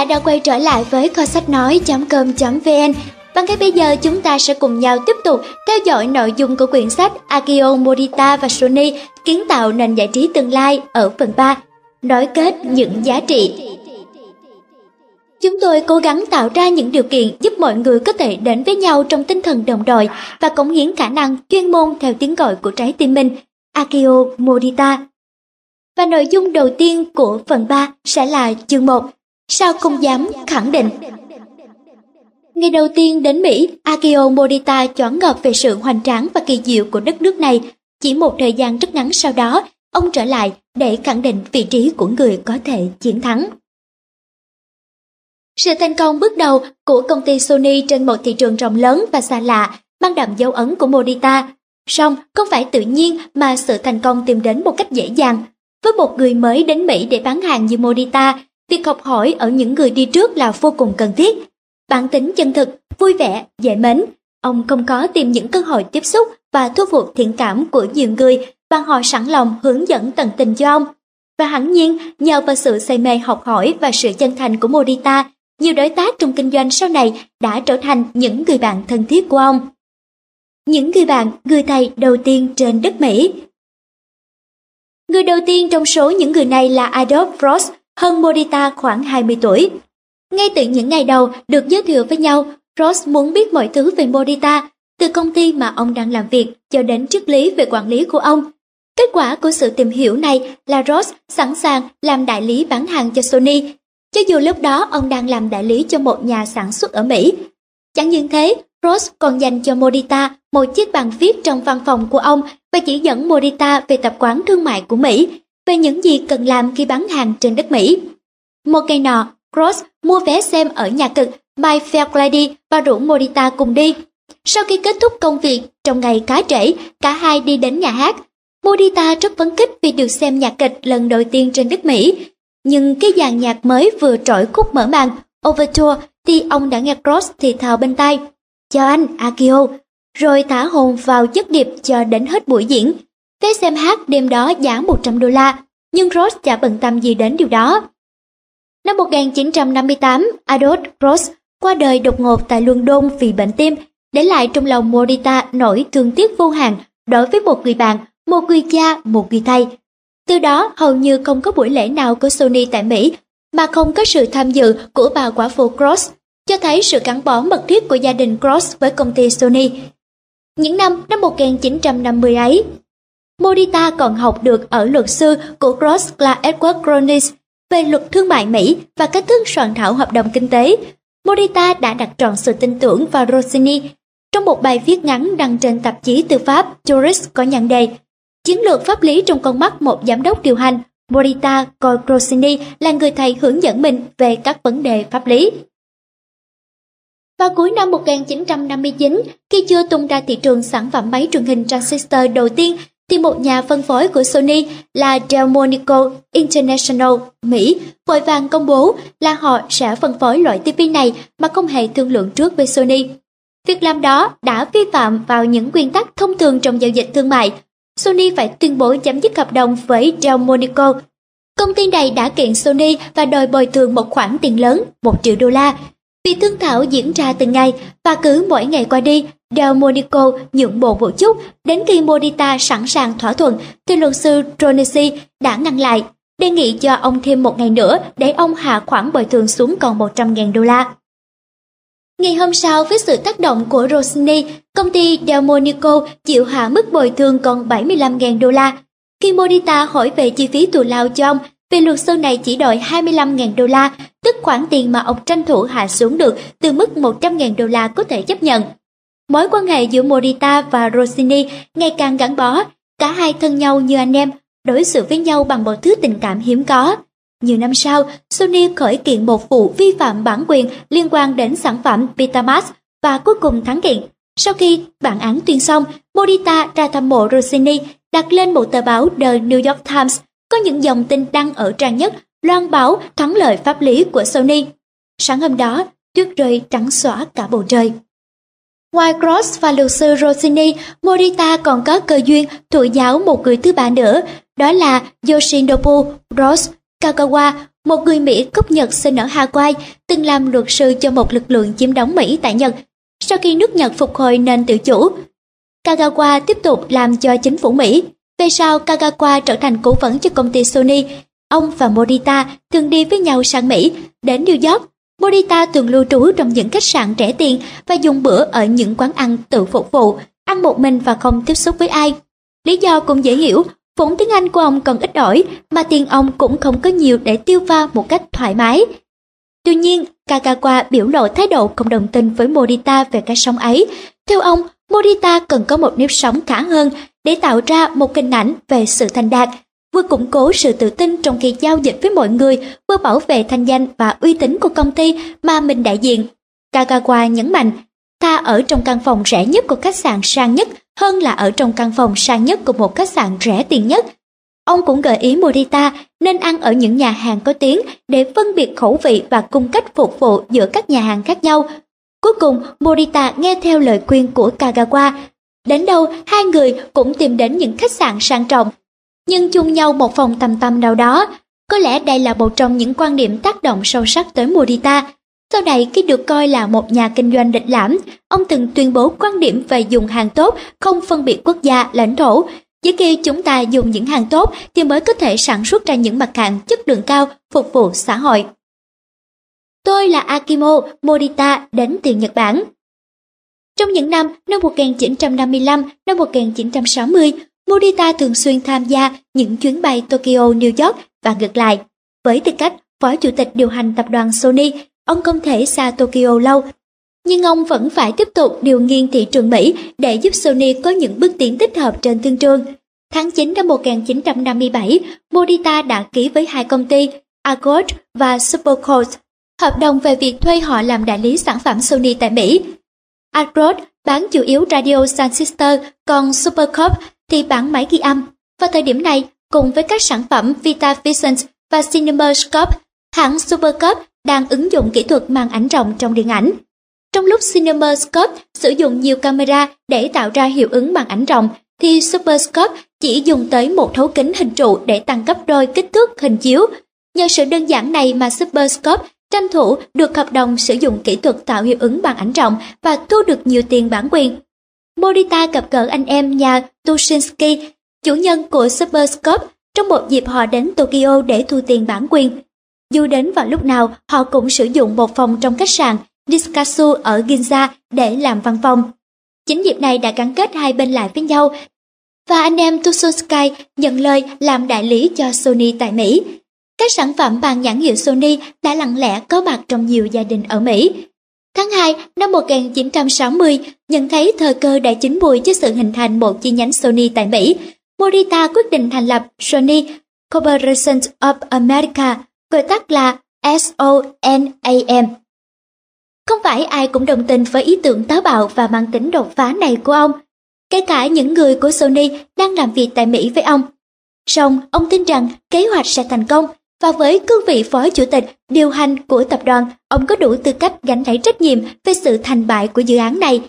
Quý đã quay trở lại với kho sách nói.com.vn và ngay bây giờ chúng ta sẽ cùng nhau tiếp tục theo dõi nội dung của quyển sách Akio Morita và Sony kiến tạo nền giải trí tương lai ở phần 3 nối kết những giá trị. Chúng tôi cố gắng tạo ra những điều kiện giúp mọi người có thể đến với nhau trong tinh thần đồng đội và cống hiến khả năng chuyên môn theo tiếng gọi của trái tim mình. Akio Morita. Và nội dung đầu tiên của phần 3 sẽ là chương 1 Sao không dám khẳng định Ngày đầu tiên đến Mỹ, Akio Morita choáng ngợp về sự hoành tráng và kỳ diệu của đất nước này. Chỉ một thời gian rất ngắn sau đó, ông trở lại để khẳng định vị trí của người có thể chiến thắng. Sự thành công bước đầu của công ty Sony trên một thị trường rộng lớn và xa lạ mang đậm dấu ấn của Morita. Song không phải tự nhiên mà sự thành công tìm đến một cách dễ dàng. Với một người mới đến Mỹ để bán hàng như Morita, việc học hỏi ở những người đi trước là vô cùng cần thiết. Bản tính chân thực, vui vẻ, dễ mến. Ông không có tìm những cơ hội tiếp xúc và thu phục thiện cảm của nhiều người và họ sẵn lòng hướng dẫn tận tình cho ông. Và hẳn nhiên, nhờ vào sự say mê học hỏi và sự chân thành của Morita, nhiều đối tác trong kinh doanh sau này đã trở thành những người bạn thân thiết của ông. Những người bạn, người thầy đầu tiên trên đất Mỹ. Người đầu tiên trong số những người này là Adolf Frost, hơn Morita khoảng 20 tuổi. Ngay từ những ngày đầu được giới thiệu với nhau, Ross muốn biết mọi thứ về Morita, từ công ty mà ông đang làm việc cho đến triết lý về quản lý của ông. Kết quả của sự tìm hiểu này là Ross sẵn sàng làm đại lý bán hàng cho Sony, cho dù lúc đó ông đang làm đại lý cho một nhà sản xuất ở Mỹ. Chẳng những thế, Ross còn dành cho Morita một chiếc bàn viết trong văn phòng của ông và chỉ dẫn Morita về tập quán thương mại của Mỹ, về những gì cần làm khi bán hàng trên đất Mỹ. Một ngày nọ, Cross mua vé xem ở nhà kịch My Fair Lady và rủ Morita cùng đi. Sau khi kết thúc công việc trong ngày cá trễ, cả hai đi đến nhà hát. Morita rất phấn khích vì được xem nhạc kịch lần đầu tiên trên đất Mỹ. Nhưng cái dàn nhạc mới vừa trỗi khúc mở màn, Overture, thì ông đã nghe Cross thì thào bên tai. Chào anh, Akio. Rồi thả hồn vào chất điệp cho đến hết buổi diễn. Vé xem hát đêm đó giá 100 đô la, nhưng Ross chả bận tâm gì đến điều đó. Năm 1958, Adolf Ross qua đời đột ngột tại London vì bệnh tim, để lại trong lòng Morita nỗi thương tiếc vô hạn đối với một người bạn, một người cha, một người thầy. Từ đó hầu như không có buổi lễ nào của Sony tại Mỹ mà không có sự tham dự của bà quả phụ Cross, cho thấy sự gắn bó mật thiết của gia đình Cross với công ty Sony. Những năm năm 1950 ấy, Morita còn học được ở luật sư của Cross là Edward Cronis về luật thương mại Mỹ và cách thức soạn thảo hợp đồng kinh tế, Morita đã đặt trọn sự tin tưởng vào Rossini. Trong một bài viết ngắn đăng trên tạp chí tư pháp Tourist có nhận đề Chiến lược pháp lý trong con mắt một giám đốc điều hành, Morita coi Rossini là người thầy hướng dẫn mình về các vấn đề pháp lý. Vào cuối năm 1959, khi chưa tung ra thị trường sản phẩm máy truyền hình transistor đầu tiên thì một nhà phân phối của Sony là Delmonico International Mỹ vội vàng công bố là họ sẽ phân phối loại TV này mà không hề thương lượng trước với Sony. Việc làm đó đã vi phạm vào những nguyên tắc thông thường trong giao dịch thương mại. Sony phải tuyên bố chấm dứt hợp đồng với Delmonico. Công ty này đã kiện Sony và đòi bồi thường một khoản tiền lớn, 1 triệu đô la. vì thương thảo diễn ra từng ngày và cứ mỗi ngày qua đi, Del Monico nhượng bộ một chút, đến khi Modita sẵn sàng thỏa thuận thì luật sư Tronesi đã ngăn lại, đề nghị cho ông thêm một ngày nữa để ông hạ khoản bồi thường xuống còn 100.000 đô la. Ngày hôm sau, với sự tác động của Rosny, công ty Delmonico chịu hạ mức bồi thường còn 75.000 đô la. Khi Modita hỏi về chi phí tù lao cho ông, vì luật sư này chỉ đòi 25.000 đô la, tức khoản tiền mà ông tranh thủ hạ xuống được từ mức 100.000 đô la có thể chấp nhận. Mối quan hệ giữa Morita và Rossini ngày càng gắn bó, cả hai thân nhau như anh em, đối xử với nhau bằng một thứ tình cảm hiếm có. Nhiều năm sau, Sony khởi kiện một vụ vi phạm bản quyền liên quan đến sản phẩm Betamax và cuối cùng thắng kiện. Sau khi bản án tuyên xong, Morita ra thăm mộ Rossini, đặt lên một tờ báo The New York Times, có những dòng tin đăng ở trang nhất loan báo thắng lợi pháp lý của Sony. Sáng hôm đó, tuyết rơi trắng xóa cả bầu trời. Ngoài Cross và luật sư Rossini, Morita còn có cơ duyên thụ giáo một người thứ ba nữa, đó là Yoshinobu Ross, Kagawa, một người Mỹ gốc Nhật sinh ở Hawaii, từng làm luật sư cho một lực lượng chiếm đóng Mỹ tại Nhật. Sau khi nước Nhật phục hồi nền tự chủ, Kagawa tiếp tục làm cho chính phủ Mỹ. Về sau, Kagawa trở thành cố vấn cho công ty Sony. Ông và Morita thường đi với nhau sang Mỹ, đến New York. Morita thường lưu trú trong những khách sạn rẻ tiền và dùng bữa ở những quán ăn tự phục vụ, ăn một mình và không tiếp xúc với ai. Lý do cũng dễ hiểu, vốn tiếng Anh của ông còn ít ỏi, mà tiền ông cũng không có nhiều để tiêu pha một cách thoải mái. Tuy nhiên, Kagawa biểu lộ thái độ không đồng tình với Morita về cái sống ấy. Theo ông, Morita cần có một nếp sống khá hơn để tạo ra một hình ảnh về sự thành đạt, vừa củng cố sự tự tin trong khi giao dịch với mọi người, vừa bảo vệ thanh danh và uy tín của công ty mà mình đại diện. Kagawa nhấn mạnh, ta ở trong căn phòng rẻ nhất của khách sạn sang nhất hơn là ở trong căn phòng sang nhất của một khách sạn rẻ tiền nhất. Ông cũng gợi ý Morita nên ăn ở những nhà hàng có tiếng để phân biệt khẩu vị và cung cách phục vụ giữa các nhà hàng khác nhau. Cuối cùng, Morita nghe theo lời khuyên của Kagawa. Đến đâu, hai người cũng tìm đến những khách sạn sang trọng, nhưng chung nhau một phòng tầm tầm nào đó. Có lẽ đây là một trong những quan điểm tác động sâu sắc tới Morita. Sau này khi được coi là một nhà kinh doanh lịch lãm, ông từng tuyên bố quan điểm về dùng hàng tốt, không phân biệt quốc gia, lãnh thổ. Chỉ khi chúng ta dùng những hàng tốt thì mới có thể sản xuất ra những mặt hàng chất lượng cao phục vụ xã hội. Tôi là Akimo Morita đến từ Nhật Bản. Trong những năm năm 1955, năm 1960, Morita thường xuyên tham gia những chuyến bay Tokyo-New York và ngược lại. Với tư cách phó chủ tịch điều hành tập đoàn Sony, ông không thể xa Tokyo lâu. Nhưng ông vẫn phải tiếp tục điều nghiên thị trường Mỹ để giúp Sony có những bước tiến thích hợp trên thương trường. Tháng 9 năm 1957, Morita đã ký với hai công ty Accord và Supercoat hợp đồng về việc thuê họ làm đại lý sản phẩm Sony tại Mỹ. Accord bán chủ yếu radio transistor, còn Supercorp thì bán máy ghi âm. Vào thời điểm này, cùng với các sản phẩm Vitavision và CinemaScope, hãng Supercorp đang ứng dụng kỹ thuật màn ảnh rộng trong điện ảnh. Trong lúc CinemaScope sử dụng nhiều camera để tạo ra hiệu ứng màn ảnh rộng, thì Superscope chỉ dùng tới một thấu kính hình trụ để tăng gấp đôi kích thước hình chiếu. Nhờ sự đơn giản này mà Superscope tranh thủ được hợp đồng sử dụng kỹ thuật tạo hiệu ứng bằng ảnh rộng và thu được nhiều tiền bản quyền. Morita gặp gỡ anh em nhà Tushinsky, chủ nhân của Superscope, trong một dịp họ đến Tokyo để thu tiền bản quyền. Dù đến vào lúc nào, họ cũng sử dụng một phòng trong khách sạn Niskasu ở Ginza để làm văn phòng. Chính dịp này đã gắn kết hai bên lại với nhau và anh em Tusunsky nhận lời làm đại lý cho Sony tại Mỹ. Các sản phẩm bằng nhãn hiệu Sony đã lặng lẽ có mặt trong nhiều gia đình ở Mỹ. Tháng 2 năm 1960, nhận thấy thời cơ đã chín mùi cho sự hình thành một chi nhánh Sony tại Mỹ, Morita quyết định thành lập Sony Corporation of America, gọi tắt là SONAM. Không phải ai cũng đồng tình với ý tưởng táo bạo và mang tính đột phá này của ông, kể cả những người của Sony đang làm việc tại Mỹ với ông. Song ông tin rằng kế hoạch sẽ thành công và với cương vị phó chủ tịch điều hành của tập đoàn, ông có đủ tư cách gánh lấy trách nhiệm về sự thành bại của dự án này.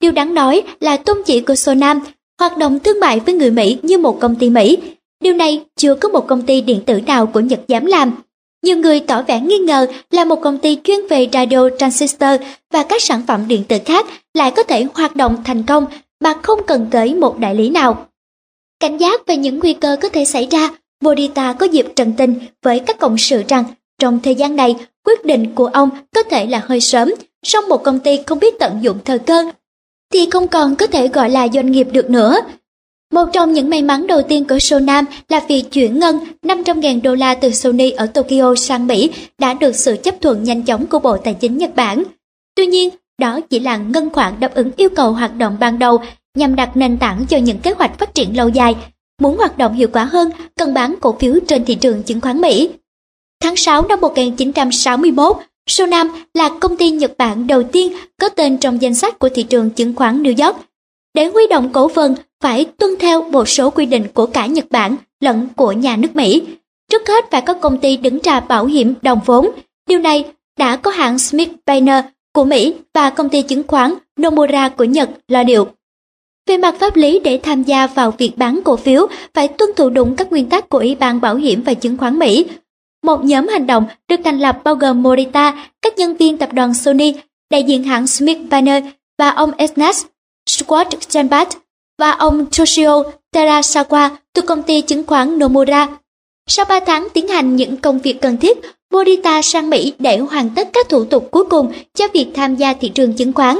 Điều đáng nói là tôn chỉ của Sonam hoạt động thương mại với người Mỹ như một công ty Mỹ. Điều này chưa có một công ty điện tử nào của Nhật dám làm. Nhiều người tỏ vẻ nghi ngờ là một công ty chuyên về radio transistor và các sản phẩm điện tử khác lại có thể hoạt động thành công mà không cần tới một đại lý nào. Cảnh giác về những nguy cơ có thể xảy ra, Bodita có dịp trần tình với các cộng sự rằng trong thời gian này, quyết định của ông có thể là hơi sớm, song một công ty không biết tận dụng thời cơ thì không còn có thể gọi là doanh nghiệp được nữa. Một trong những may mắn đầu tiên của Sonam là việc chuyển ngân 500.000 đô la từ Sony ở Tokyo sang Mỹ đã được sự chấp thuận nhanh chóng của Bộ Tài chính Nhật Bản. Tuy nhiên, đó chỉ là ngân khoản đáp ứng yêu cầu hoạt động ban đầu nhằm đặt nền tảng cho những kế hoạch phát triển lâu dài. Muốn hoạt động hiệu quả hơn, cần bán cổ phiếu trên thị trường chứng khoán Mỹ. Tháng 6 năm 1961, Sonam là công ty Nhật Bản đầu tiên có tên trong danh sách của thị trường chứng khoán New York. Để huy động cổ phần phải tuân theo một số quy định của cả Nhật Bản lẫn của nhà nước Mỹ. Trước hết phải có công ty đứng ra bảo hiểm đồng vốn. Điều này đã có hãng Smith Barney của Mỹ và công ty chứng khoán Nomura của Nhật là điều. Về mặt pháp lý để tham gia vào việc bán cổ phiếu phải tuân thủ đúng các nguyên tắc của Ủy ban Bảo hiểm và Chứng khoán Mỹ. một nhóm hành động được thành lập bao gồm Morita, các nhân viên tập đoàn Sony, đại diện hãng Smith Banner và ông Esnas Scott Janbat và ông Toshio Terasawa từ công ty chứng khoán Nomura. Sau 3 tháng tiến hành những công việc cần thiết, Morita sang Mỹ để hoàn tất các thủ tục cuối cùng cho việc tham gia thị trường chứng khoán.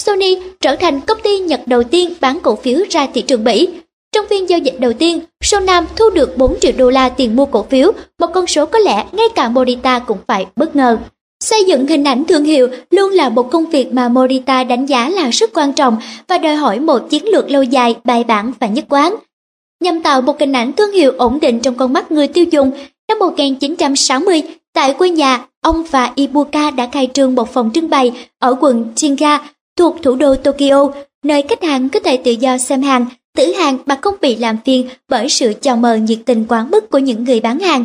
Sony trở thành công ty Nhật đầu tiên bán cổ phiếu ra thị trường Mỹ. Trong phiên giao dịch đầu tiên, Sonam thu được 4 triệu đô la tiền mua cổ phiếu, một con số có lẽ ngay cả Morita cũng phải bất ngờ. Xây dựng hình ảnh thương hiệu luôn là một công việc mà Morita đánh giá là rất quan trọng và đòi hỏi một chiến lược lâu dài, bài bản và nhất quán. Nhằm tạo một hình ảnh thương hiệu ổn định trong con mắt người tiêu dùng, năm 1960, tại quê nhà, ông và Ibuka đã khai trương một phòng trưng bày ở quận Chinga thuộc thủ đô Tokyo, nơi khách hàng có thể tự do xem hàng, tử hàng mà không bị làm phiền bởi sự chào mời nhiệt tình quá mức của những người bán hàng.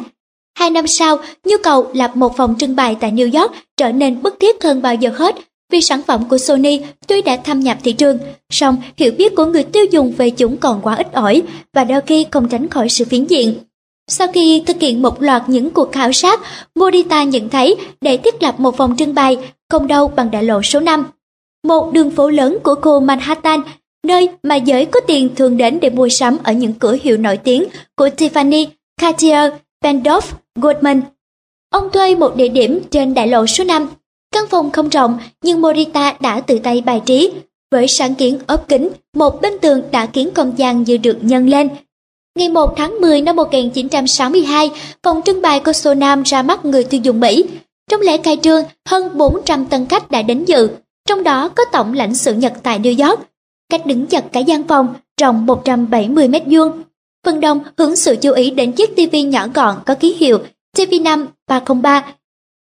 Hai năm sau, nhu cầu lập một phòng trưng bày tại New York trở nên bức thiết hơn bao giờ hết vì sản phẩm của Sony tuy đã thâm nhập thị trường, song hiểu biết của người tiêu dùng về chúng còn quá ít ỏi và đôi khi không tránh khỏi sự phiến diện. Sau khi thực hiện một loạt những cuộc khảo sát, Modita nhận thấy để thiết lập một phòng trưng bày không đâu bằng đại lộ số 5. Một đường phố lớn của khu Manhattan, nơi mà giới có tiền thường đến để mua sắm ở những cửa hiệu nổi tiếng của Tiffany, Cartier, Pandorf, Goldman. Ông thuê một địa điểm trên đại lộ số 5. Căn phòng không rộng nhưng Morita đã tự tay bài trí. Với sáng kiến ốp kính, một bên tường đã khiến không gian như được nhân lên. Ngày 1 tháng 10 năm 1962, phòng trưng bày của Sonam ra mắt người tiêu dùng Mỹ. Trong lễ khai trương, hơn 400 tân khách đã đến dự, trong đó có tổng lãnh sự Nhật tại New York. Cách đứng chặt cả gian phòng, rộng 170 mét vuông. Phần đông hướng sự chú ý đến chiếc TV nhỏ gọn có ký hiệu TV5 303.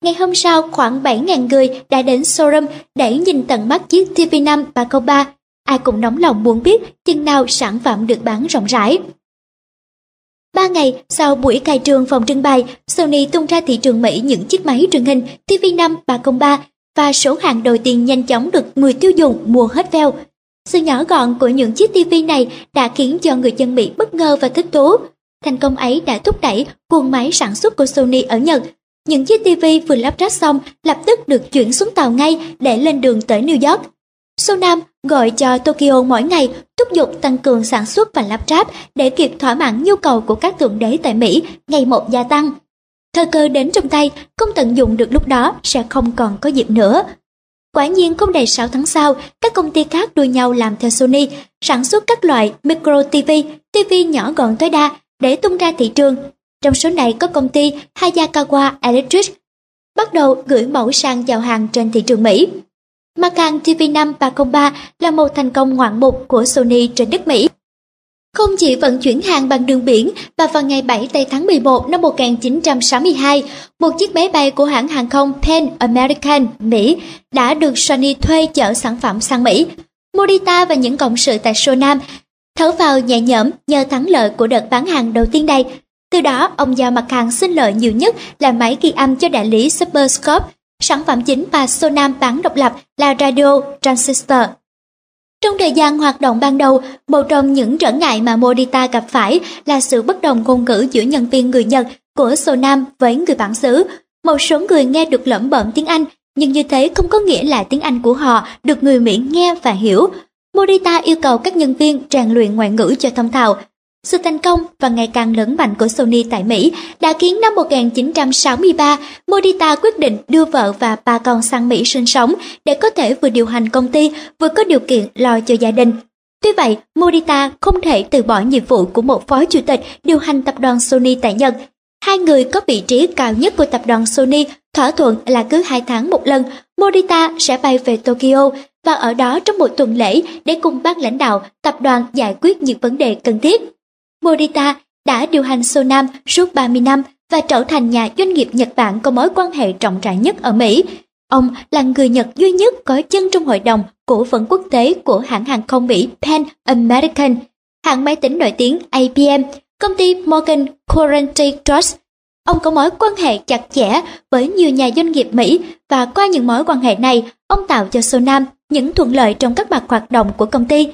Ngày hôm sau, khoảng 7.000 người đã đến showroom để nhìn tận mắt chiếc TV5 303. Ai cũng nóng lòng muốn biết chừng nào sản phẩm được bán rộng rãi. Ba ngày sau buổi khai trương phòng trưng bày, Sony tung ra thị trường Mỹ những chiếc máy truyền hình TV5 303 và số hàng đầu tiên nhanh chóng được người tiêu dùng mua hết veo. Sự nhỏ gọn của những chiếc TV này đã khiến cho người dân Mỹ bất ngờ và thích thú. Thành công ấy đã thúc đẩy cuồng máy sản xuất của Sony ở Nhật. Những chiếc TV vừa lắp ráp xong lập tức được chuyển xuống tàu ngay để lên đường tới New York. Sonam gọi cho Tokyo mỗi ngày thúc giục tăng cường sản xuất và lắp ráp để kịp thỏa mãn nhu cầu của các thượng đế tại Mỹ ngày một gia tăng. Thời cơ đến trong tay, không tận dụng được lúc đó sẽ không còn có dịp nữa. Quả nhiên không đầy 6 tháng sau, các công ty khác đua nhau làm theo Sony, sản xuất các loại micro TV, TV nhỏ gọn tối đa để tung ra thị trường. Trong số này có công ty Hayakawa Electric bắt đầu gửi mẫu sang giao hàng trên thị trường Mỹ. Macan TV5 303 là một thành công ngoạn mục của Sony trên đất Mỹ. Không chỉ vận chuyển hàng bằng đường biển và vào ngày 7 tây tháng 11 năm 1962, một chiếc máy bay của hãng hàng không Pan American Mỹ đã được Sony thuê chở sản phẩm sang Mỹ. Morita và những cộng sự tại Sonam thở vào nhẹ nhõm nhờ thắng lợi của đợt bán hàng đầu tiên đây. Từ đó, ông giao mặt hàng sinh lợi nhiều nhất là máy ghi âm cho đại lý Superscope Sản phẩm chính mà Sonam bán độc lập là radio transistor. Trong thời gian hoạt động ban đầu, một trong những trở ngại mà Modita gặp phải là sự bất đồng ngôn ngữ giữa nhân viên người Nhật của Sonam với người bản xứ. Một số người nghe được lẩm bẩm tiếng Anh, nhưng như thế không có nghĩa là tiếng Anh của họ được người Mỹ nghe và hiểu. Modita yêu cầu các nhân viên rèn luyện ngoại ngữ cho thông thạo, sự thành công và ngày càng lớn mạnh của Sony tại Mỹ đã khiến năm 1963, Morita quyết định đưa vợ và ba con sang Mỹ sinh sống để có thể vừa điều hành công ty vừa có điều kiện lo cho gia đình. Tuy vậy, Morita không thể từ bỏ nhiệm vụ của một phó chủ tịch điều hành tập đoàn Sony tại Nhật. Hai người có vị trí cao nhất của tập đoàn Sony thỏa thuận là cứ hai tháng một lần, Morita sẽ bay về Tokyo và ở đó trong một tuần lễ để cùng ban lãnh đạo tập đoàn giải quyết những vấn đề cần thiết. Morita đã điều hành Sonam suốt 30 năm và trở thành nhà doanh nghiệp Nhật Bản có mối quan hệ rộng rãi nhất ở Mỹ. Ông là người Nhật duy nhất có chân trong hội đồng cổ phần quốc tế của hãng hàng không Mỹ Pan American, hãng máy tính nổi tiếng IBM, công ty Morgan Currency Trust. Ông có mối quan hệ chặt chẽ với nhiều nhà doanh nghiệp Mỹ và qua những mối quan hệ này, ông tạo cho Sonam những thuận lợi trong các mặt hoạt động của công ty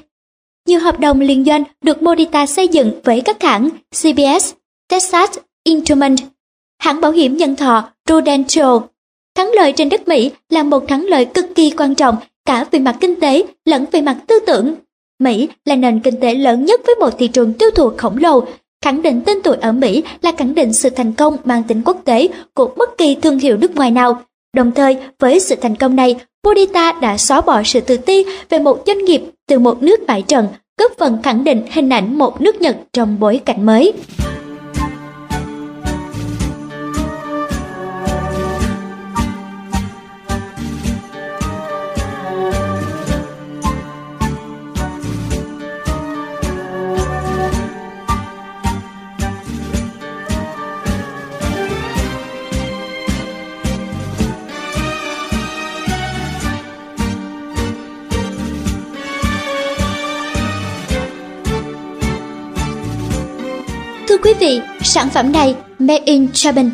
nhiều hợp đồng liên doanh được Modita xây dựng với các hãng CBS, Texas Instrument, hãng bảo hiểm nhân thọ Prudential. Thắng lợi trên đất Mỹ là một thắng lợi cực kỳ quan trọng cả về mặt kinh tế lẫn về mặt tư tưởng. Mỹ là nền kinh tế lớn nhất với một thị trường tiêu thụ khổng lồ, khẳng định tên tuổi ở Mỹ là khẳng định sự thành công mang tính quốc tế của bất kỳ thương hiệu nước ngoài nào. Đồng thời, với sự thành công này, Bodita đã xóa bỏ sự tự ti về một doanh nghiệp từ một nước bại trận, góp phần khẳng định hình ảnh một nước Nhật trong bối cảnh mới. Quý vị, sản phẩm này Made in Japan.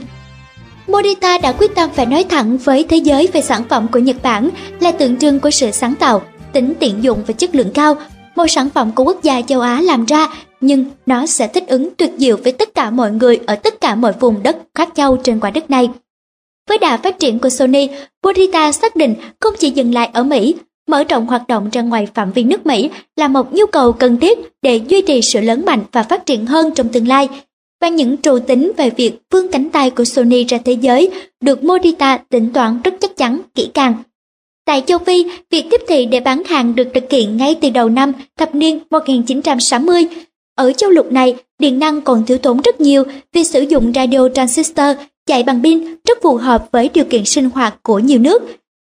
Morita đã quyết tâm phải nói thẳng với thế giới về sản phẩm của Nhật Bản là tượng trưng của sự sáng tạo, tính tiện dụng và chất lượng cao. Một sản phẩm của quốc gia châu Á làm ra, nhưng nó sẽ thích ứng tuyệt diệu với tất cả mọi người ở tất cả mọi vùng đất khác nhau trên quả đất này. Với đà phát triển của Sony, Morita xác định không chỉ dừng lại ở Mỹ Mở rộng hoạt động ra ngoài phạm vi nước Mỹ là một nhu cầu cần thiết để duy trì sự lớn mạnh và phát triển hơn trong tương lai. Và những trù tính về việc vươn cánh tay của Sony ra thế giới được Morita tính toán rất chắc chắn, kỹ càng. Tại châu Phi, việc tiếp thị để bán hàng được thực hiện ngay từ đầu năm thập niên 1960. Ở châu lục này, điện năng còn thiếu thốn rất nhiều vì sử dụng radio transistor chạy bằng pin rất phù hợp với điều kiện sinh hoạt của nhiều nước.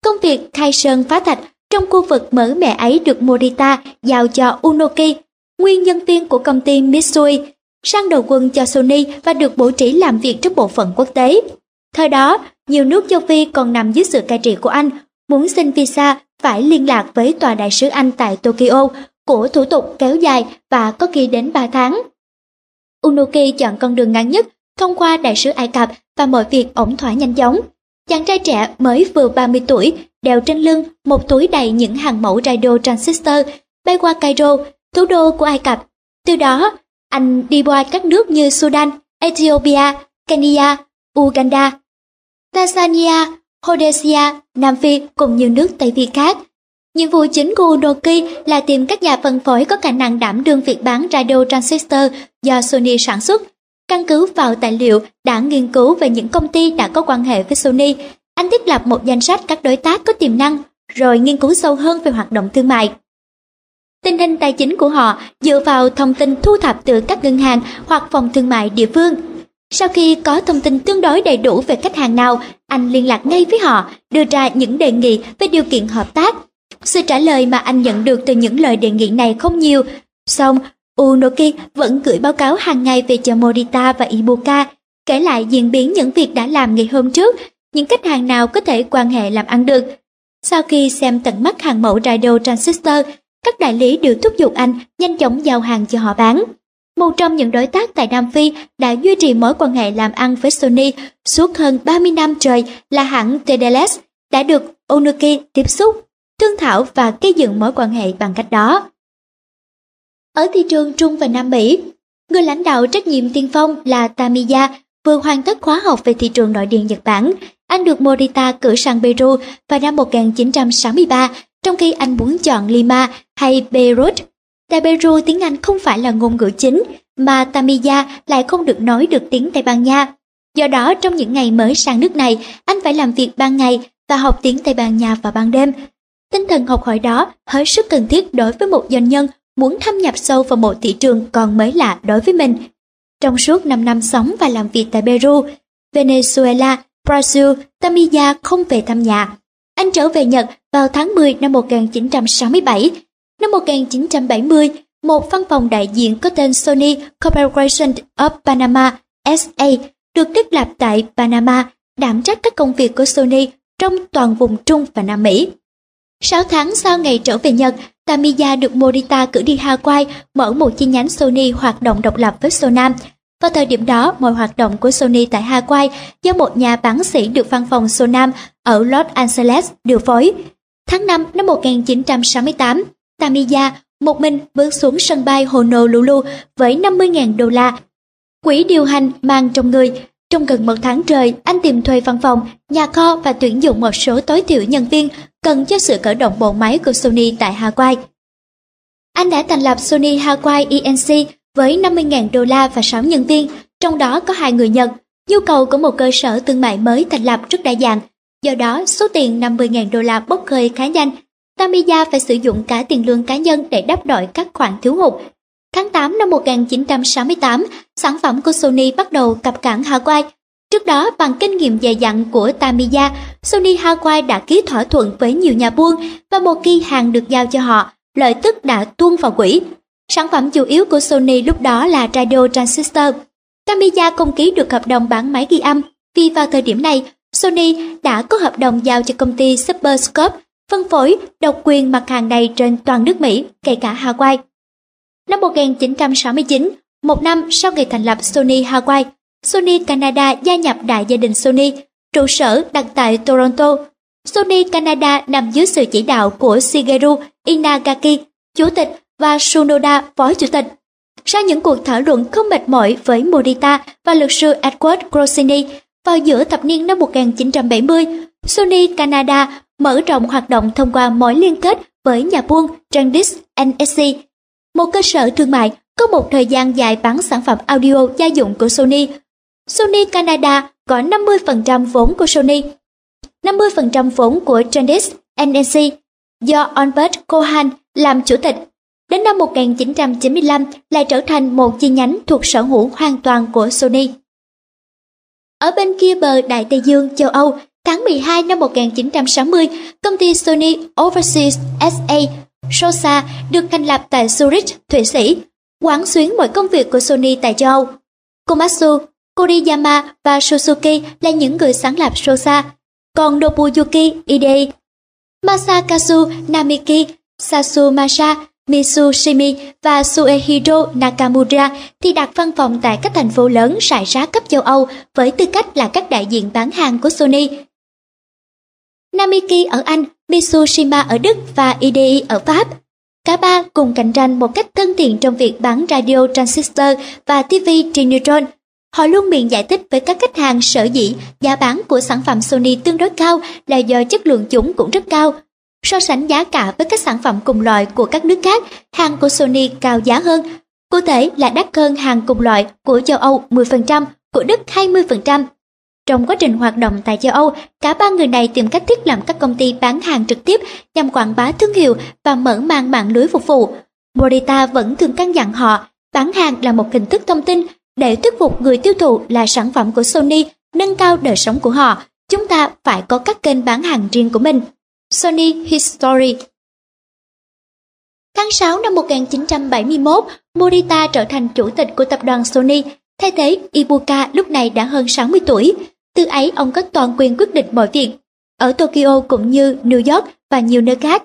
Công việc khai sơn phá thạch trong khu vực mở mẹ ấy được Morita giao cho Unoki, nguyên nhân viên của công ty Mitsui, sang đầu quân cho Sony và được bố trí làm việc trong bộ phận quốc tế. Thời đó, nhiều nước châu Phi còn nằm dưới sự cai trị của Anh, muốn xin visa phải liên lạc với tòa đại sứ Anh tại Tokyo, của thủ tục kéo dài và có khi đến 3 tháng. Unoki chọn con đường ngắn nhất thông qua đại sứ Ai Cập và mọi việc ổn thỏa nhanh chóng. Chàng trai trẻ mới vừa 30 tuổi đeo trên lưng một túi đầy những hàng mẫu radio transistor bay qua Cairo, thủ đô của Ai Cập. Từ đó, anh đi qua các nước như Sudan, Ethiopia, Kenya, Uganda, Tanzania, Rhodesia, Nam Phi cùng nhiều nước Tây Phi khác. Nhiệm vụ chính của Unoki là tìm các nhà phân phối có khả năng đảm đương việc bán radio transistor do Sony sản xuất. Căn cứ vào tài liệu đã nghiên cứu về những công ty đã có quan hệ với Sony, anh thiết lập một danh sách các đối tác có tiềm năng, rồi nghiên cứu sâu hơn về hoạt động thương mại. Tình hình tài chính của họ dựa vào thông tin thu thập từ các ngân hàng hoặc phòng thương mại địa phương. Sau khi có thông tin tương đối đầy đủ về khách hàng nào, anh liên lạc ngay với họ, đưa ra những đề nghị về điều kiện hợp tác. Sự trả lời mà anh nhận được từ những lời đề nghị này không nhiều. song Unoki vẫn gửi báo cáo hàng ngày về cho Morita và Ibuka, kể lại diễn biến những việc đã làm ngày hôm trước những khách hàng nào có thể quan hệ làm ăn được. Sau khi xem tận mắt hàng mẫu radio transistor, các đại lý đều thúc giục anh nhanh chóng giao hàng cho họ bán. Một trong những đối tác tại Nam Phi đã duy trì mối quan hệ làm ăn với Sony suốt hơn 30 năm trời là hãng TDLS đã được Onuki tiếp xúc, thương thảo và gây dựng mối quan hệ bằng cách đó. Ở thị trường Trung và Nam Mỹ, người lãnh đạo trách nhiệm tiên phong là Tamiya vừa hoàn tất khóa học về thị trường nội địa Nhật Bản anh được Morita cử sang Peru vào năm 1963, trong khi anh muốn chọn Lima hay Beirut. Tại Peru tiếng Anh không phải là ngôn ngữ chính, mà Tamiya lại không được nói được tiếng Tây Ban Nha. Do đó trong những ngày mới sang nước này, anh phải làm việc ban ngày và học tiếng Tây Ban Nha vào ban đêm. Tinh thần học hỏi đó hết sức cần thiết đối với một doanh nhân muốn thâm nhập sâu vào một thị trường còn mới lạ đối với mình. Trong suốt 5 năm sống và làm việc tại Peru, Venezuela Brazil, Tamiya không về thăm nhà. Anh trở về Nhật vào tháng 10 năm 1967. Năm 1970, một văn phòng đại diện có tên Sony Corporation of Panama SA được thiết lập tại Panama đảm trách các công việc của Sony trong toàn vùng Trung và Nam Mỹ. Sáu tháng sau ngày trở về Nhật, Tamiya được Morita cử đi Hawaii mở một chi nhánh Sony hoạt động độc lập với Sonam vào thời điểm đó, mọi hoạt động của Sony tại Hawaii do một nhà bán sĩ được văn phòng Sonam ở Los Angeles điều phối. Tháng 5 năm 1968, Tamiya một mình bước xuống sân bay Honolulu với 50.000 đô la. Quỹ điều hành mang trong người, trong gần một tháng trời, anh tìm thuê văn phòng, nhà kho và tuyển dụng một số tối thiểu nhân viên cần cho sự khởi động bộ máy của Sony tại Hawaii. Anh đã thành lập Sony Hawaii ENC với 50.000 đô la và 6 nhân viên, trong đó có hai người Nhật. Nhu cầu của một cơ sở thương mại mới thành lập rất đa dạng, do đó số tiền 50.000 đô la bốc hơi khá nhanh. Tamiya phải sử dụng cả tiền lương cá nhân để đáp đổi các khoản thiếu hụt. Tháng 8 năm 1968, sản phẩm của Sony bắt đầu cập cảng Hawaii. Trước đó, bằng kinh nghiệm dày dặn của Tamiya, Sony Hawaii đã ký thỏa thuận với nhiều nhà buôn và một khi hàng được giao cho họ, lợi tức đã tuôn vào quỹ. Sản phẩm chủ yếu của Sony lúc đó là radio transistor. Tamiya không ký được hợp đồng bán máy ghi âm vì vào thời điểm này, Sony đã có hợp đồng giao cho công ty Superscope phân phối độc quyền mặt hàng này trên toàn nước Mỹ, kể cả Hawaii. Năm 1969, một năm sau ngày thành lập Sony Hawaii, Sony Canada gia nhập đại gia đình Sony, trụ sở đặt tại Toronto. Sony Canada nằm dưới sự chỉ đạo của Shigeru Inagaki, chủ tịch và Sunoda, phó chủ tịch. Sau những cuộc thảo luận không mệt mỏi với Morita và luật sư Edward Grossini, vào giữa thập niên năm 1970, Sony Canada mở rộng hoạt động thông qua mối liên kết với nhà buôn Trendis NSC, một cơ sở thương mại có một thời gian dài bán sản phẩm audio gia dụng của Sony. Sony Canada có 50% vốn của Sony, 50% vốn của Trendis NNC do Albert Cohan làm chủ tịch. Đến năm 1995 lại trở thành một chi nhánh thuộc sở hữu hoàn toàn của Sony. Ở bên kia bờ Đại Tây Dương, châu Âu, tháng 12 năm 1960, công ty Sony Overseas SA Sosa được thành lập tại Zurich, Thụy Sĩ, quán xuyến mọi công việc của Sony tại châu Âu. Komatsu, Koriyama và Suzuki là những người sáng lập Sosa, còn Nobuyuki Ide, Masakazu Namiki, Sasumasa Mitsushimi và Suehiro Nakamura thì đặt văn phòng tại các thành phố lớn rải rác khắp châu Âu với tư cách là các đại diện bán hàng của Sony. Namiki ở Anh, Mitsushima ở Đức và IDI ở Pháp. Cả ba cùng cạnh tranh một cách thân thiện trong việc bán radio transistor và TV Trinitron. Họ luôn miệng giải thích với các khách hàng sở dĩ giá bán của sản phẩm Sony tương đối cao là do chất lượng chúng cũng rất cao. So sánh giá cả với các sản phẩm cùng loại của các nước khác, hàng của Sony cao giá hơn. Cụ thể là đắt hơn hàng cùng loại của châu Âu 10%, của Đức 20%. Trong quá trình hoạt động tại châu Âu, cả ba người này tìm cách thiết lập các công ty bán hàng trực tiếp nhằm quảng bá thương hiệu và mở mang mạng lưới phục vụ. Morita vẫn thường căn dặn họ bán hàng là một hình thức thông tin để thuyết phục người tiêu thụ là sản phẩm của Sony nâng cao đời sống của họ. Chúng ta phải có các kênh bán hàng riêng của mình. Sony History Tháng 6 năm 1971, Morita trở thành chủ tịch của tập đoàn Sony, thay thế Ibuka lúc này đã hơn 60 tuổi. Từ ấy ông có toàn quyền quyết định mọi việc, ở Tokyo cũng như New York và nhiều nơi khác.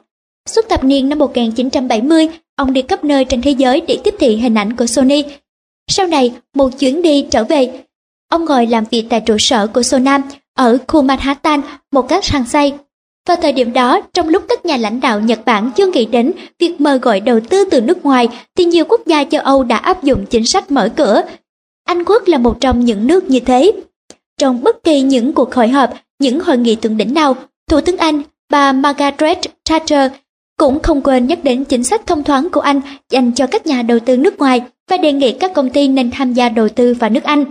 Suốt thập niên năm 1970, ông đi khắp nơi trên thế giới để tiếp thị hình ảnh của Sony. Sau này, một chuyến đi trở về, ông ngồi làm việc tại trụ sở của Sonam ở khu Manhattan, một các hàng say vào thời điểm đó, trong lúc các nhà lãnh đạo Nhật Bản chưa nghĩ đến việc mời gọi đầu tư từ nước ngoài, thì nhiều quốc gia châu Âu đã áp dụng chính sách mở cửa. Anh Quốc là một trong những nước như thế. Trong bất kỳ những cuộc hội họp, những hội nghị thượng đỉnh nào, Thủ tướng Anh, bà Margaret Thatcher cũng không quên nhắc đến chính sách thông thoáng của Anh dành cho các nhà đầu tư nước ngoài và đề nghị các công ty nên tham gia đầu tư vào nước Anh.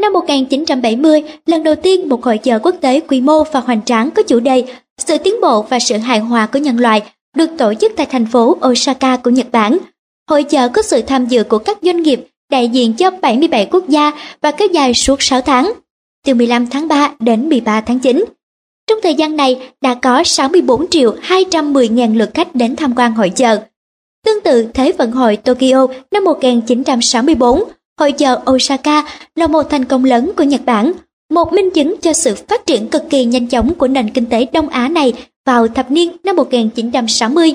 Năm 1970, lần đầu tiên một hội chợ quốc tế quy mô và hoành tráng có chủ đề Sự tiến bộ và sự hài hòa của nhân loại được tổ chức tại thành phố Osaka của Nhật Bản. Hội chợ có sự tham dự của các doanh nghiệp đại diện cho 77 quốc gia và kéo dài suốt 6 tháng, từ 15 tháng 3 đến 13 tháng 9. Trong thời gian này đã có 64 triệu 210 ngàn lượt khách đến tham quan hội chợ. Tương tự Thế vận hội Tokyo năm 1964, Hội chợ Osaka là một thành công lớn của Nhật Bản, một minh chứng cho sự phát triển cực kỳ nhanh chóng của nền kinh tế Đông Á này vào thập niên năm 1960.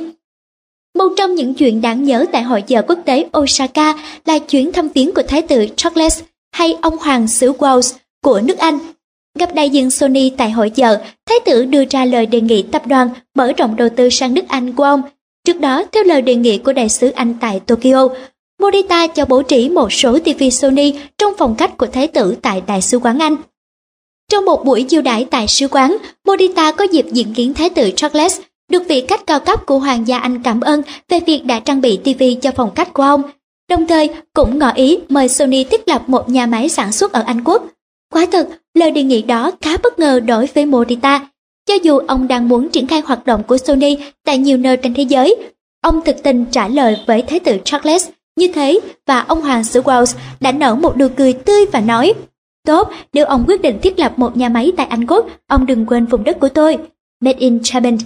Một trong những chuyện đáng nhớ tại hội chợ quốc tế Osaka là chuyến thăm viếng của Thái tử Charles hay ông Hoàng xứ Wales của nước Anh. Gặp đại diện Sony tại hội chợ, Thái tử đưa ra lời đề nghị tập đoàn mở rộng đầu tư sang nước Anh của ông. Trước đó, theo lời đề nghị của đại sứ Anh tại Tokyo, Morita cho bố trí một số TV Sony trong phòng khách của Thái tử tại Đại sứ quán Anh. Trong một buổi chiêu đãi tại sứ quán, Morita có dịp diện kiến Thái tử Charles, được vị khách cao cấp của Hoàng gia Anh cảm ơn về việc đã trang bị TV cho phòng khách của ông, đồng thời cũng ngỏ ý mời Sony thiết lập một nhà máy sản xuất ở Anh Quốc. Quả thật, lời đề nghị đó khá bất ngờ đối với Morita. Cho dù ông đang muốn triển khai hoạt động của Sony tại nhiều nơi trên thế giới, ông thực tình trả lời với Thái tử Charles như thế và ông Hoàng xứ Wales đã nở một nụ cười tươi và nói Tốt, nếu ông quyết định thiết lập một nhà máy tại Anh Quốc, ông đừng quên vùng đất của tôi. Made in Japan.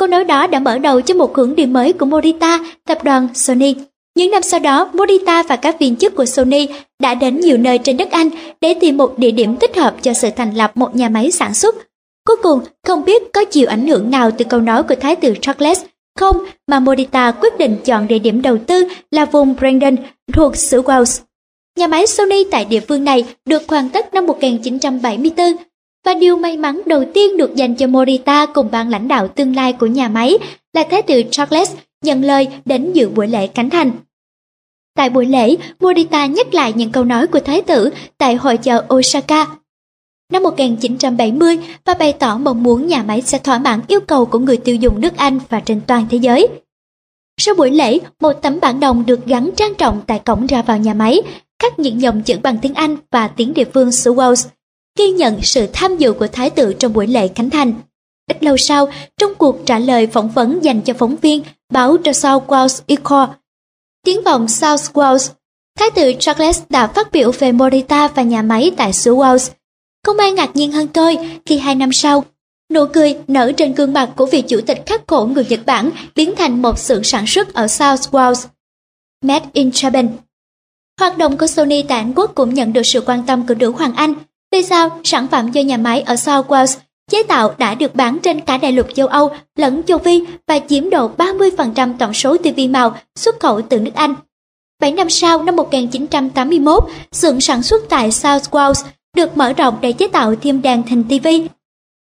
Câu nói đó đã mở đầu cho một hướng đi mới của Morita, tập đoàn Sony. Những năm sau đó, Morita và các viên chức của Sony đã đến nhiều nơi trên đất Anh để tìm một địa điểm thích hợp cho sự thành lập một nhà máy sản xuất. Cuối cùng, không biết có chịu ảnh hưởng nào từ câu nói của Thái tử Charles không mà Morita quyết định chọn địa điểm đầu tư là vùng Brandon thuộc xứ Wales. Nhà máy Sony tại địa phương này được hoàn tất năm 1974 và điều may mắn đầu tiên được dành cho Morita cùng ban lãnh đạo tương lai của nhà máy là Thái tử Charles nhận lời đến dự buổi lễ khánh thành. Tại buổi lễ, Morita nhắc lại những câu nói của Thái tử tại hội chợ Osaka năm 1970 và bày tỏ mong muốn nhà máy sẽ thỏa mãn yêu cầu của người tiêu dùng nước Anh và trên toàn thế giới. Sau buổi lễ, một tấm bản đồng được gắn trang trọng tại cổng ra vào nhà máy, khắc những dòng chữ bằng tiếng Anh và tiếng địa phương xứ Wales, ghi nhận sự tham dự của Thái tử trong buổi lễ khánh thành. Ít lâu sau, trong cuộc trả lời phỏng vấn dành cho phóng viên báo The South Wales Echo, tiếng vọng South Wales, Thái tử Charles đã phát biểu về Morita và nhà máy tại xứ Wales, không ai ngạc nhiên hơn tôi khi hai năm sau, nụ cười nở trên gương mặt của vị chủ tịch khắc khổ người Nhật Bản biến thành một xưởng sản xuất ở South Wales. Made in Japan Hoạt động của Sony tại Anh Quốc cũng nhận được sự quan tâm của nữ hoàng Anh. Vì sao sản phẩm do nhà máy ở South Wales chế tạo đã được bán trên cả đại lục châu Âu lẫn châu Phi và chiếm độ 30% tổng số TV màu xuất khẩu từ nước Anh. 7 năm sau, năm 1981, xưởng sản xuất tại South Wales được mở rộng để chế tạo thêm đàn hình TV.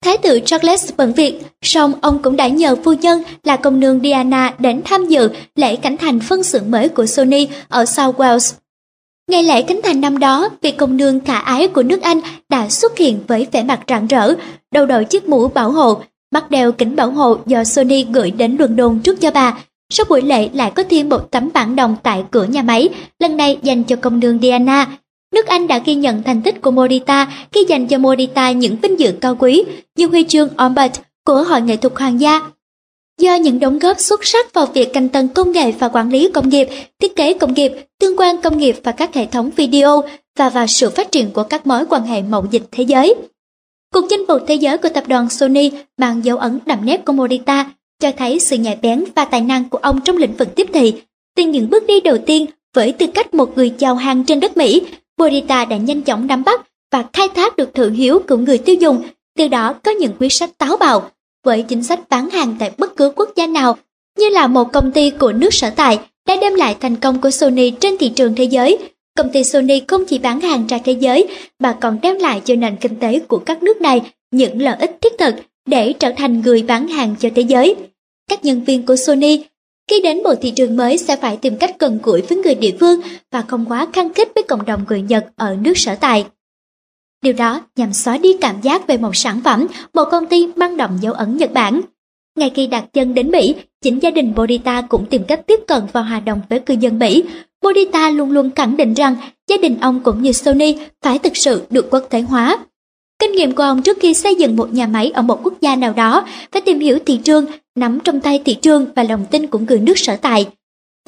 Thái tử Charles bận việc, song ông cũng đã nhờ phu nhân là công nương Diana đến tham dự lễ khánh thành phân xưởng mới của Sony ở South Wales. Ngày lễ khánh thành năm đó, vị công nương khả ái của nước Anh đã xuất hiện với vẻ mặt rạng rỡ, đầu đội chiếc mũ bảo hộ, bắt đeo kính bảo hộ do Sony gửi đến London trước cho bà. Sau buổi lễ lại có thêm một tấm bản đồng tại cửa nhà máy, lần này dành cho công nương Diana, Nước Anh đã ghi nhận thành tích của Morita khi dành cho Morita những vinh dự cao quý như huy chương Ombud của Hội nghệ thuật Hoàng gia. Do những đóng góp xuất sắc vào việc canh tân công nghệ và quản lý công nghiệp, thiết kế công nghiệp, tương quan công nghiệp và các hệ thống video và vào sự phát triển của các mối quan hệ mậu dịch thế giới. Cuộc chinh phục thế giới của tập đoàn Sony mang dấu ấn đậm nét của Morita cho thấy sự nhạy bén và tài năng của ông trong lĩnh vực tiếp thị. Từ những bước đi đầu tiên với tư cách một người chào hàng trên đất Mỹ, Morita đã nhanh chóng nắm bắt và khai thác được thượng hiếu của người tiêu dùng, từ đó có những quyết sách táo bạo với chính sách bán hàng tại bất cứ quốc gia nào, như là một công ty của nước sở tại, đã đem lại thành công của Sony trên thị trường thế giới. Công ty Sony không chỉ bán hàng ra thế giới, mà còn đem lại cho nền kinh tế của các nước này những lợi ích thiết thực để trở thành người bán hàng cho thế giới. Các nhân viên của Sony khi đến một thị trường mới sẽ phải tìm cách gần gũi với người địa phương và không quá khăng khít với cộng đồng người Nhật ở nước sở tại. Điều đó nhằm xóa đi cảm giác về một sản phẩm, một công ty mang đậm dấu ấn Nhật Bản. Ngay khi đặt chân đến Mỹ, chính gia đình Bodita cũng tìm cách tiếp cận vào hòa đồng với cư dân Mỹ. Bodita luôn luôn khẳng định rằng gia đình ông cũng như Sony phải thực sự được quốc tế hóa. Kinh nghiệm của ông trước khi xây dựng một nhà máy ở một quốc gia nào đó phải tìm hiểu thị trường, nắm trong tay thị trường và lòng tin của người nước sở tại.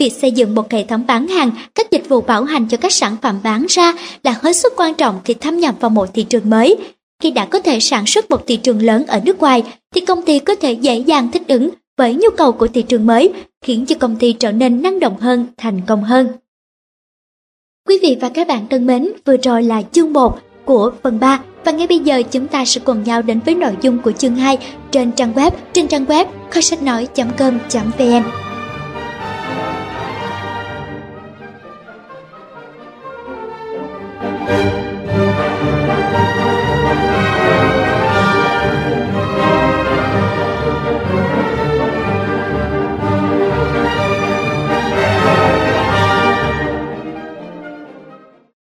Việc xây dựng một hệ thống bán hàng, các dịch vụ bảo hành cho các sản phẩm bán ra là hết sức quan trọng khi thâm nhập vào một thị trường mới. Khi đã có thể sản xuất một thị trường lớn ở nước ngoài, thì công ty có thể dễ dàng thích ứng với nhu cầu của thị trường mới, khiến cho công ty trở nên năng động hơn, thành công hơn. Quý vị và các bạn thân mến, vừa rồi là chương 1 của phần 3 và ngay bây giờ chúng ta sẽ cùng nhau đến với nội dung của chương 2 trên trang web trên trang web kho sách nói.com.vn.